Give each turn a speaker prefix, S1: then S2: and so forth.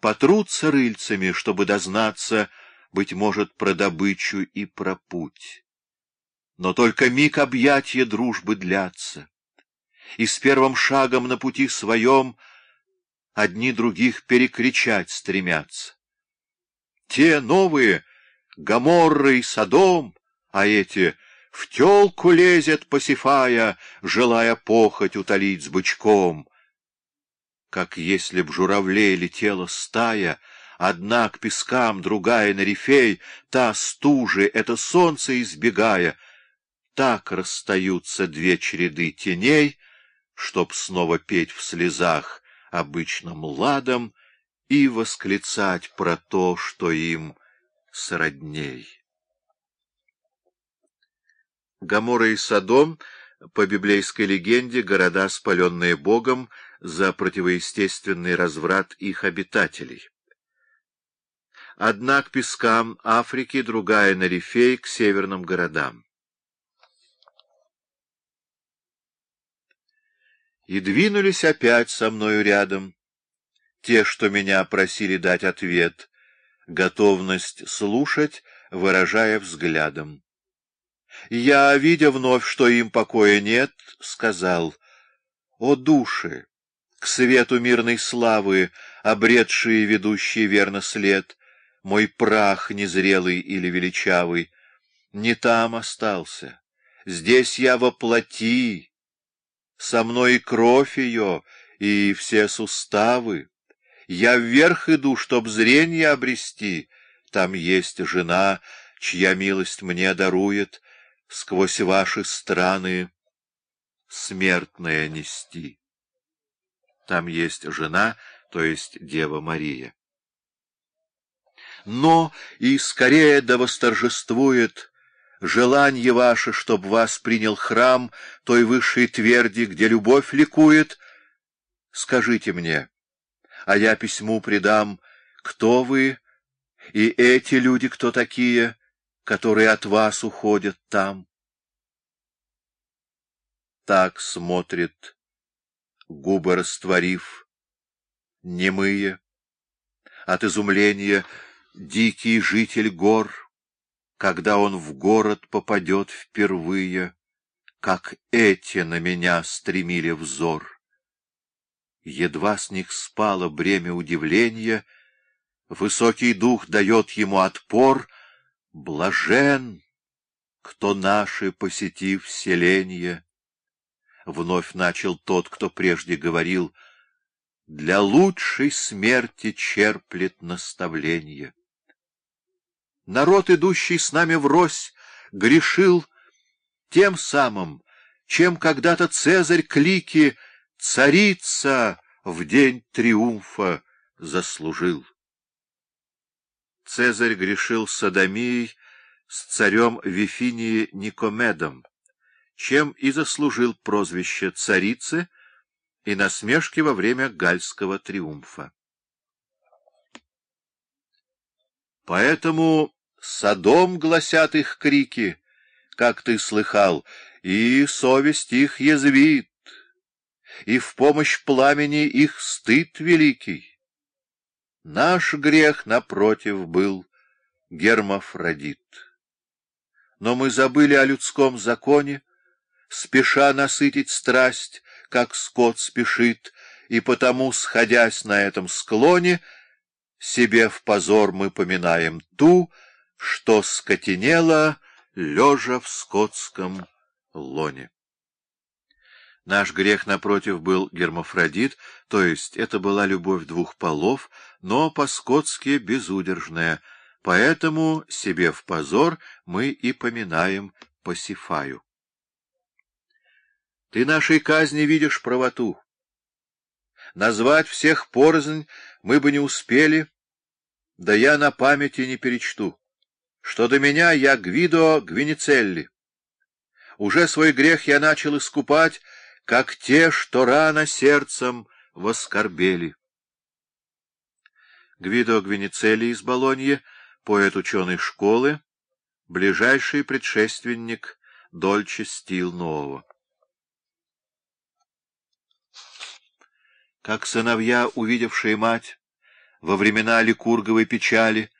S1: потрутся рыльцами, чтобы дознаться, быть может, про добычу и про путь. Но только миг объятия дружбы длятся, и с первым шагом на пути своем одни других перекричать стремятся. Те новые — Гоморра и Содом, а эти — в телку лезет, посифая, желая похоть утолить с бычком. Как если б журавлей летела стая, одна к пескам, другая на рифей, та стужи, это солнце избегая, так расстаются две череды теней, чтоб снова петь в слезах обычным ладом и восклицать про то, что им сродней. Гамора и Содом, по библейской легенде, города, спаленные Богом за противоестественный разврат их обитателей. Одна к пескам Африки, другая на Рифей, к северным городам. И двинулись опять со мною рядом те, что меня просили дать ответ, готовность слушать, выражая взглядом. Я, видя вновь, что им покоя нет, сказал, «О души, к свету мирной славы, обретшие ведущий верно след, мой прах незрелый или величавый, не там остался, здесь я воплоти, со мной и кровь ее, и все суставы». Я вверх иду, чтоб зрение обрести. Там есть жена, чья милость мне дарует сквозь ваши страны смертное нести. Там есть жена, то есть Дева Мария. Но и скорее да восторжествует желание ваше, чтоб вас принял храм той высшей тверди, где любовь ликует. Скажите мне, а я письму придам, кто вы и эти люди кто такие, которые от вас уходят там. Так смотрит, губы растворив, немые, от изумления дикий житель гор, когда он в город попадет впервые, как эти на меня стремили взор. Едва с них спало бремя удивления, Высокий дух дает ему отпор, Блажен, кто наши, посетив селенье. Вновь начал тот, кто прежде говорил, Для лучшей смерти черплет наставление. Народ, идущий с нами врозь, грешил тем самым, чем когда-то Цезарь клики — Царица в день триумфа заслужил. Цезарь грешил садомией с царем Вифинии Никомедом, чем и заслужил прозвище царицы и насмешки во время гальского триумфа. Поэтому Содом гласят их крики, как ты слыхал, и совесть их язвит, и в помощь пламени их стыд великий. Наш грех, напротив, был гермафродит. Но мы забыли о людском законе, спеша насытить страсть, как скот спешит, и потому, сходясь на этом склоне, себе в позор мы поминаем ту, что скотенела, лежа в скотском лоне. Наш грех, напротив, был гермафродит, то есть это была любовь двух полов, но по-скотски безудержная, поэтому себе в позор мы и поминаем Пасифаю. Ты нашей казни видишь правоту. Назвать всех порознь мы бы не успели, да я на памяти не перечту. Что до меня, я Гвидо Гвиницелли. Уже свой грех я начал искупать, как те, что рано сердцем воскорбели. Гвидо Гвиницелли из Болоньи, поэт ученой школы, ближайший предшественник Дольче Стил Нового. Как сыновья, увидевшие мать, во времена Ликурговой печали